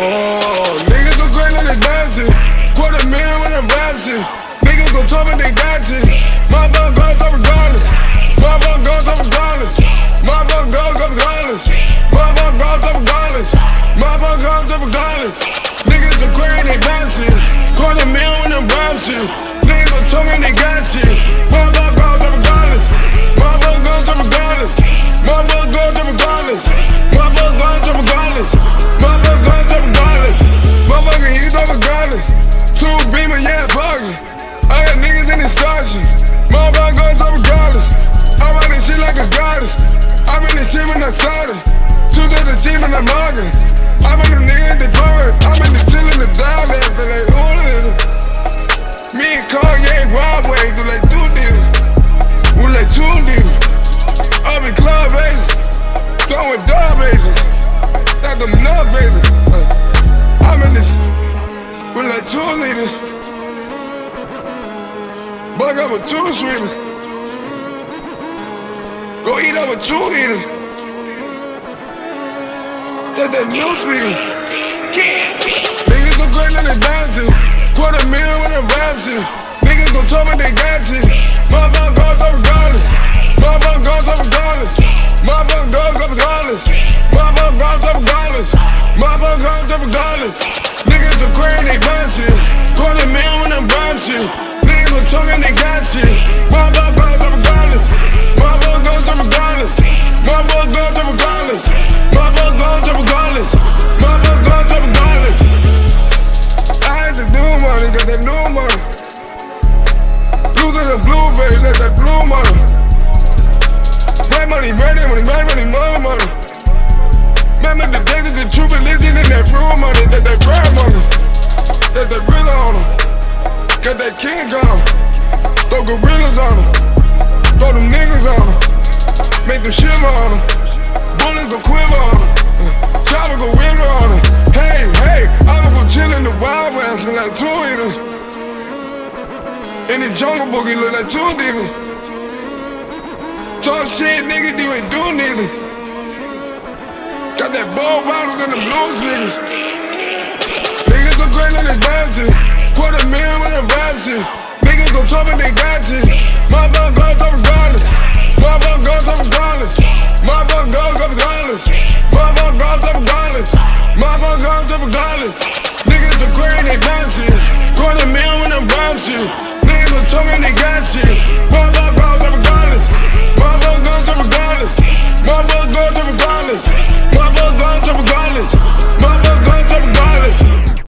Oh, niggas go grinding on the dodging. Quarter million when I'm robbing. Niggas go talk, but they dodging. Mother go that market. I'm in the nigga the door. I'm in the chillin' the down there, feel like ooh, little. Me and Kanye Broadway do like two deals. We like two deals. Up in club bases, throwing dub bases. Not them nut bases. I'm in this. We like two liters. Bug up with two sweeters. Go eat up with two eaters. That that new speaker. Niggas go great like they bound to. Quarter mil when I'm rhymes to. Niggas gon' tell me they got you. Motherfucker goes up regardless. Motherfucker goes up regardless. Motherfucker goes up regardless. Motherfucker goes up regardless. Motherfucker goes up regardless. That blue money. Red money, red money, red money, money, money. Remember the days of the true religion and that real money, that that red money. That that real on them. Got that king on Throw gorillas on them. Throw them niggas on them. Make them shiver on them. The jungle boogie look like two niggas. Talk shit, nigga, you ain't do neither. Got that ball bottles and the blues niggas. Niggas go great like they dancing. Quarter mil when I'm rapping. Niggas go talk and they got you. Motherfucker goes up regardless. Motherfucker goes up regardless. Motherfucker goes up regardless. Motherfucker goes up regardless. Motherfucker goes up regardless. Niggas dancing. Quarter go talk and they got you. Motherfucker goes up regardless. Motherfucker goes up regardless. Motherfucker